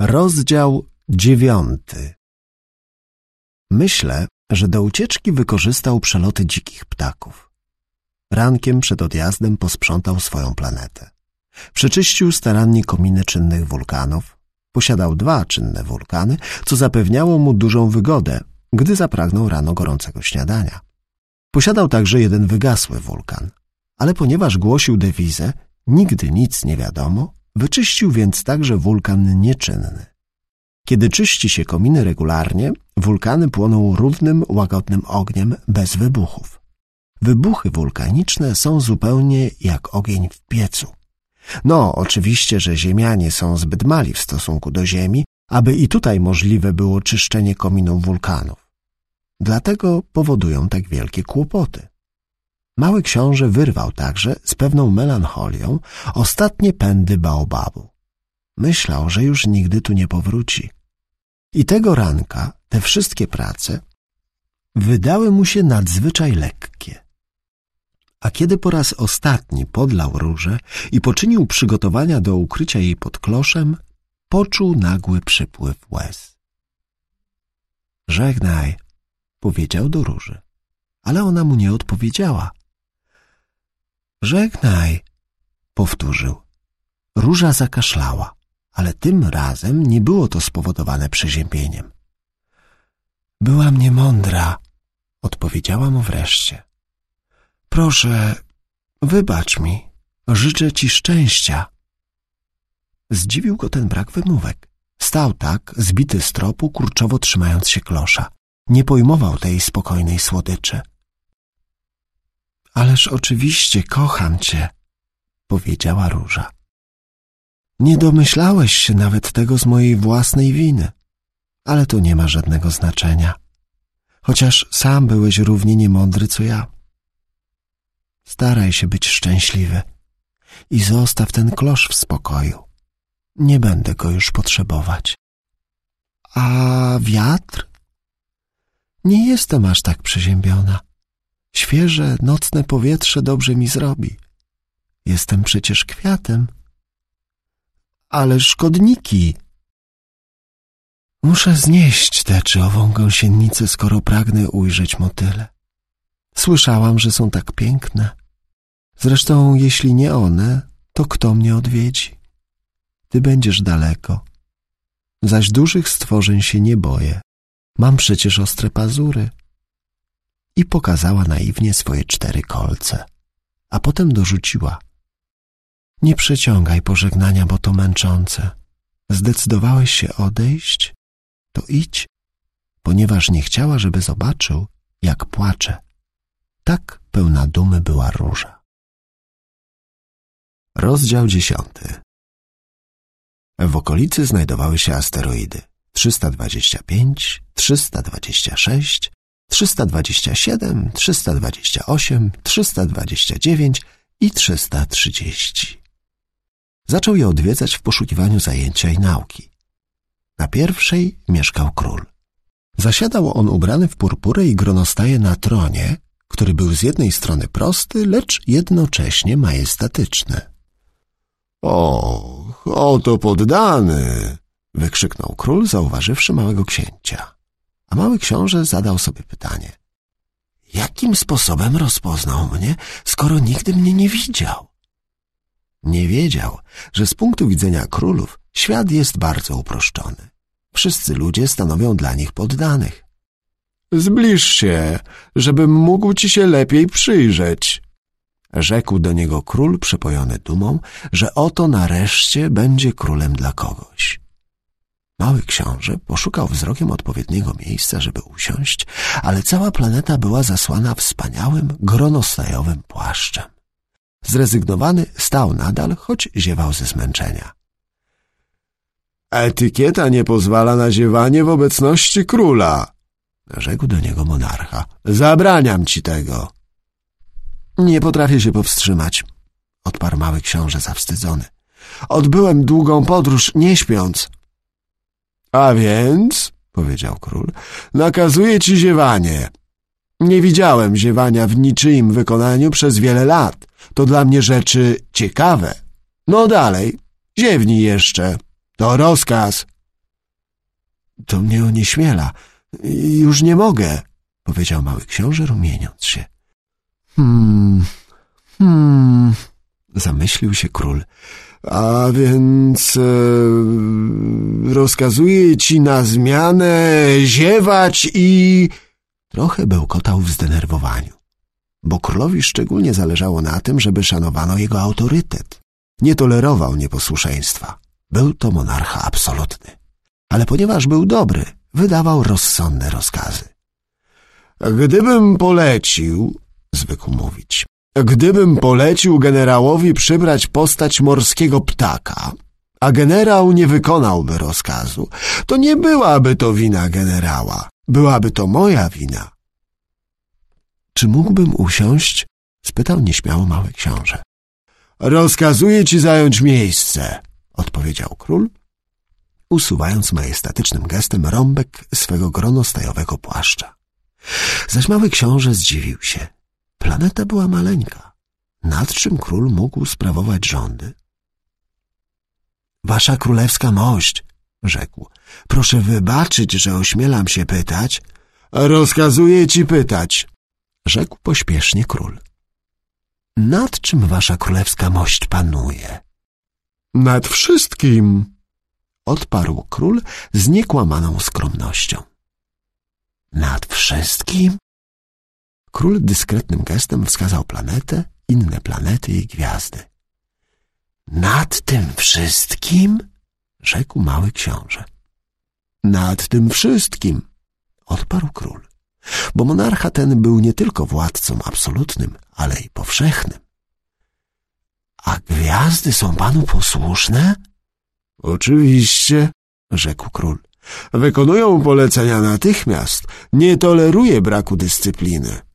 Rozdział dziewiąty Myślę, że do ucieczki wykorzystał przeloty dzikich ptaków. Rankiem przed odjazdem posprzątał swoją planetę. Przeczyścił starannie kominy czynnych wulkanów. Posiadał dwa czynne wulkany, co zapewniało mu dużą wygodę, gdy zapragnął rano gorącego śniadania. Posiadał także jeden wygasły wulkan, ale ponieważ głosił dewizę nigdy nic nie wiadomo, wyczyścił więc także wulkan nieczynny. Kiedy czyści się kominy regularnie, wulkany płoną równym, łagodnym ogniem bez wybuchów. Wybuchy wulkaniczne są zupełnie jak ogień w piecu. No, oczywiście, że ziemianie są zbyt mali w stosunku do ziemi, aby i tutaj możliwe było czyszczenie kominów wulkanów. Dlatego powodują tak wielkie kłopoty. Mały książę wyrwał także z pewną melancholią ostatnie pędy baobabu. Myślał, że już nigdy tu nie powróci. I tego ranka te wszystkie prace wydały mu się nadzwyczaj lekkie. A kiedy po raz ostatni podlał różę i poczynił przygotowania do ukrycia jej pod kloszem, poczuł nagły przypływ łez. Żegnaj, powiedział do róży, ale ona mu nie odpowiedziała. Żegnaj, powtórzył. Róża zakaszlała, ale tym razem nie było to spowodowane przeziębieniem. Byłam niemądra, odpowiedziała mu wreszcie. Proszę, wybacz mi, życzę ci szczęścia. Zdziwił go ten brak wymówek. Stał tak, zbity z tropu, kurczowo trzymając się klosza. Nie pojmował tej spokojnej słodyczy. Ależ oczywiście kocham cię, powiedziała róża. Nie domyślałeś się nawet tego z mojej własnej winy, ale to nie ma żadnego znaczenia, chociaż sam byłeś równie niemądry co ja. Staraj się być szczęśliwy i zostaw ten klosz w spokoju. Nie będę go już potrzebować. A wiatr? Nie jestem aż tak przeziębiona. Świeże, nocne powietrze dobrze mi zrobi. Jestem przecież kwiatem. Ale szkodniki. Muszę znieść tę czy ową gąsienicę, skoro pragnę ujrzeć motyle. Słyszałam, że są tak piękne. Zresztą, jeśli nie one, to kto mnie odwiedzi? Ty będziesz daleko. Zaś dużych stworzeń się nie boję. Mam przecież ostre pazury i pokazała naiwnie swoje cztery kolce, a potem dorzuciła. Nie przeciągaj pożegnania, bo to męczące. Zdecydowałeś się odejść? To idź, ponieważ nie chciała, żeby zobaczył, jak płacze. Tak pełna dumy była róża. Rozdział dziesiąty W okolicy znajdowały się asteroidy 325, 326, 327, 328, 329 i 330. Zaczął je odwiedzać w poszukiwaniu zajęcia i nauki. Na pierwszej mieszkał król. Zasiadał on ubrany w purpurę i gronostaje na tronie, który był z jednej strony prosty, lecz jednocześnie majestatyczny. — Och, oto poddany! — wykrzyknął król, zauważywszy małego księcia a mały książę zadał sobie pytanie. Jakim sposobem rozpoznał mnie, skoro nigdy mnie nie widział? Nie wiedział, że z punktu widzenia królów świat jest bardzo uproszczony. Wszyscy ludzie stanowią dla nich poddanych. Zbliż się, żebym mógł ci się lepiej przyjrzeć. Rzekł do niego król przepojony dumą, że oto nareszcie będzie królem dla kogoś. Mały książę poszukał wzrokiem odpowiedniego miejsca, żeby usiąść, ale cała planeta była zasłana wspaniałym, gronostajowym płaszczem. Zrezygnowany stał nadal, choć ziewał ze zmęczenia. Etykieta nie pozwala na ziewanie w obecności króla, rzekł do niego monarcha. Zabraniam ci tego. Nie potrafię się powstrzymać, odparł mały książę zawstydzony. Odbyłem długą podróż, nie śpiąc. A więc, powiedział król, nakazuję ci ziewanie. Nie widziałem ziewania w niczyim wykonaniu przez wiele lat. To dla mnie rzeczy ciekawe. No dalej, ziewnij jeszcze. To rozkaz. To mnie onieśmiela. Już nie mogę, powiedział mały książę, rumieniąc się. Hmm, hmm, zamyślił się król. A więc e, rozkazuję ci na zmianę ziewać i... Trochę bełkotał w zdenerwowaniu, bo królowi szczególnie zależało na tym, żeby szanowano jego autorytet. Nie tolerował nieposłuszeństwa. Był to monarcha absolutny. Ale ponieważ był dobry, wydawał rozsądne rozkazy. Gdybym polecił, zwykł mówić, gdybym polecił generałowi przybrać postać morskiego ptaka, a generał nie wykonałby rozkazu, to nie byłaby to wina generała, byłaby to moja wina. Czy mógłbym usiąść? spytał nieśmiało mały książę. Rozkazuję ci zająć miejsce, odpowiedział król, usuwając majestatycznym gestem rąbek swego gronostajowego płaszcza. Zaś mały książę zdziwił się. Planeta była maleńka. Nad czym król mógł sprawować rządy? Wasza królewska mość, rzekł, proszę wybaczyć, że ośmielam się pytać. Rozkazuję ci pytać, rzekł pośpiesznie król. Nad czym wasza królewska mość panuje? Nad wszystkim, odparł król z niekłamaną skromnością. Nad wszystkim? Król dyskretnym gestem wskazał planetę, inne planety i gwiazdy. Nad tym wszystkim? rzekł mały książę. Nad tym wszystkim, odparł król, bo monarcha ten był nie tylko władcą absolutnym, ale i powszechnym. A gwiazdy są panu posłuszne? Oczywiście, rzekł król. Wykonują polecenia natychmiast. Nie toleruje braku dyscypliny.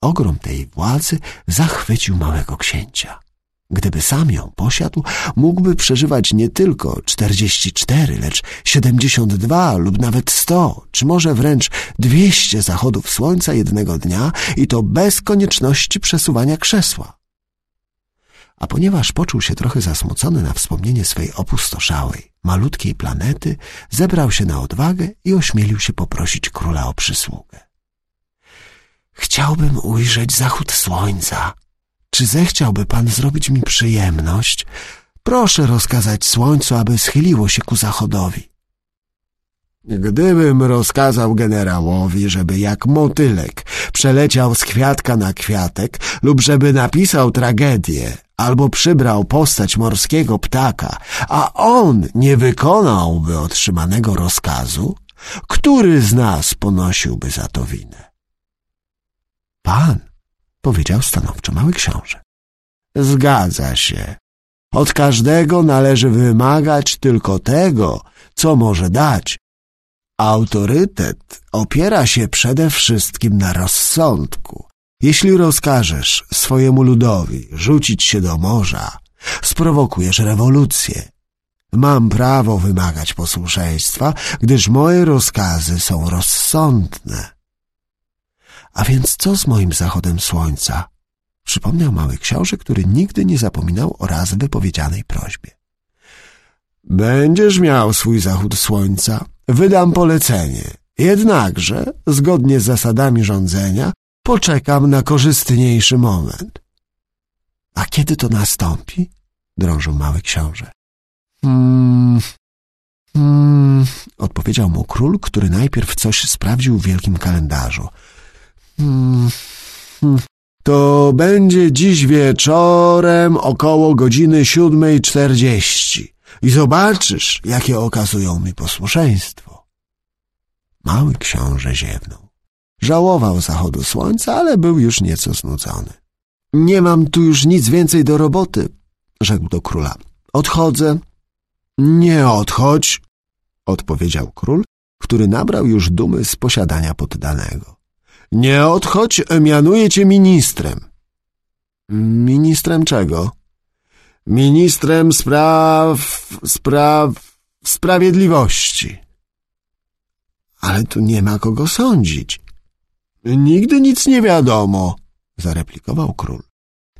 Ogrom tej władzy zachwycił małego księcia. Gdyby sam ją posiadł, mógłby przeżywać nie tylko 44, lecz 72 lub nawet 100, czy może wręcz 200 zachodów słońca jednego dnia i to bez konieczności przesuwania krzesła. A ponieważ poczuł się trochę zasmucony na wspomnienie swej opustoszałej, malutkiej planety, zebrał się na odwagę i ośmielił się poprosić króla o przysługę. Chciałbym ujrzeć zachód słońca. Czy zechciałby pan zrobić mi przyjemność? Proszę rozkazać słońcu, aby schyliło się ku zachodowi. Gdybym rozkazał generałowi, żeby jak motylek przeleciał z kwiatka na kwiatek lub żeby napisał tragedię albo przybrał postać morskiego ptaka, a on nie wykonałby otrzymanego rozkazu, który z nas ponosiłby za to winę? Pan, powiedział stanowczo mały książę. Zgadza się. Od każdego należy wymagać tylko tego, co może dać. Autorytet opiera się przede wszystkim na rozsądku. Jeśli rozkażesz swojemu ludowi rzucić się do morza, sprowokujesz rewolucję. Mam prawo wymagać posłuszeństwa, gdyż moje rozkazy są rozsądne. A więc co z moim zachodem słońca? Przypomniał mały książę, który nigdy nie zapominał o raz wypowiedzianej prośbie. Będziesz miał swój zachód słońca. Wydam polecenie. Jednakże, zgodnie z zasadami rządzenia, poczekam na korzystniejszy moment. A kiedy to nastąpi? drążył mały książę. Hmm, hmm, odpowiedział mu król, który najpierw coś sprawdził w wielkim kalendarzu. To będzie dziś wieczorem około godziny siódmej czterdzieści i zobaczysz, jakie okazują mi posłuszeństwo. Mały książę ziewnął. Żałował zachodu słońca, ale był już nieco znudzony. Nie mam tu już nic więcej do roboty, rzekł do króla. Odchodzę. Nie odchodź, odpowiedział król, który nabrał już dumy z posiadania poddanego. Nie odchodź, mianuję cię ministrem. Ministrem czego? Ministrem spraw... spraw... sprawiedliwości. Ale tu nie ma kogo sądzić. Nigdy nic nie wiadomo, zareplikował król.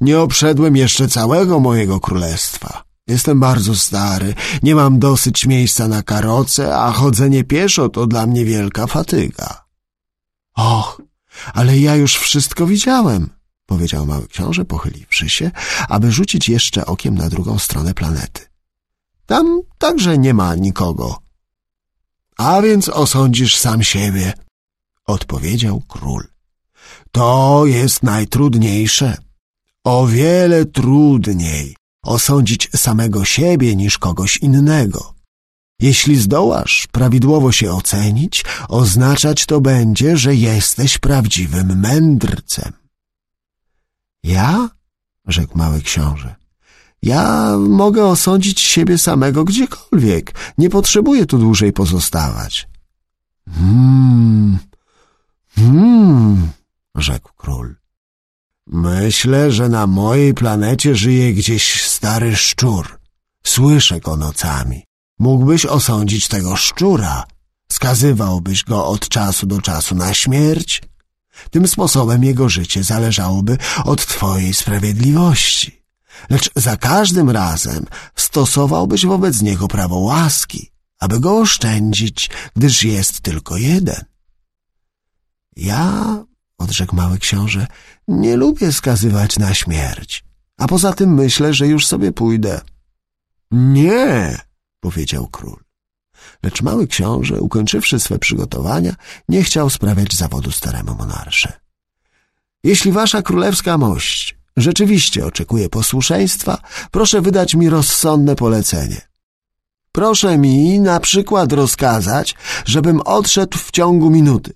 Nie obszedłem jeszcze całego mojego królestwa. Jestem bardzo stary, nie mam dosyć miejsca na karocę, a chodzenie pieszo to dla mnie wielka fatyga. Och, ale ja już wszystko widziałem, powiedział mały książę, pochyliwszy się, aby rzucić jeszcze okiem na drugą stronę planety. Tam także nie ma nikogo. A więc osądzisz sam siebie, odpowiedział król. To jest najtrudniejsze. O wiele trudniej osądzić samego siebie niż kogoś innego. Jeśli zdołasz prawidłowo się ocenić, oznaczać to będzie, że jesteś prawdziwym mędrcem. Ja? rzekł mały książę. Ja mogę osądzić siebie samego gdziekolwiek. Nie potrzebuję tu dłużej pozostawać. Hmm, hmm, rzekł król. Myślę, że na mojej planecie żyje gdzieś stary szczur. Słyszę go nocami. Mógłbyś osądzić tego szczura. Skazywałbyś go od czasu do czasu na śmierć. Tym sposobem jego życie zależałoby od twojej sprawiedliwości. Lecz za każdym razem stosowałbyś wobec niego prawo łaski, aby go oszczędzić, gdyż jest tylko jeden. Ja odrzekł mały książę, nie lubię skazywać na śmierć, a poza tym myślę, że już sobie pójdę. Nie, powiedział król. Lecz mały książę, ukończywszy swe przygotowania, nie chciał sprawiać zawodu staremu monarsze. Jeśli wasza królewska mość rzeczywiście oczekuje posłuszeństwa, proszę wydać mi rozsądne polecenie. Proszę mi na przykład rozkazać, żebym odszedł w ciągu minuty.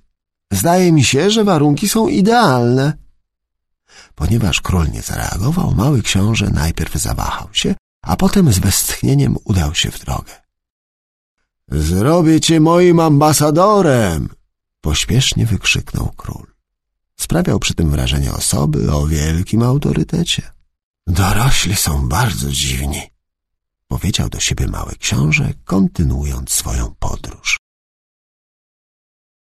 Zdaje mi się, że warunki są idealne. Ponieważ król nie zareagował, mały książę najpierw zawahał się, a potem z westchnieniem udał się w drogę. Zrobię cię moim ambasadorem! Pośpiesznie wykrzyknął król. Sprawiał przy tym wrażenie osoby o wielkim autorytecie. Dorośli są bardzo dziwni, powiedział do siebie mały książę, kontynuując swoją podróż.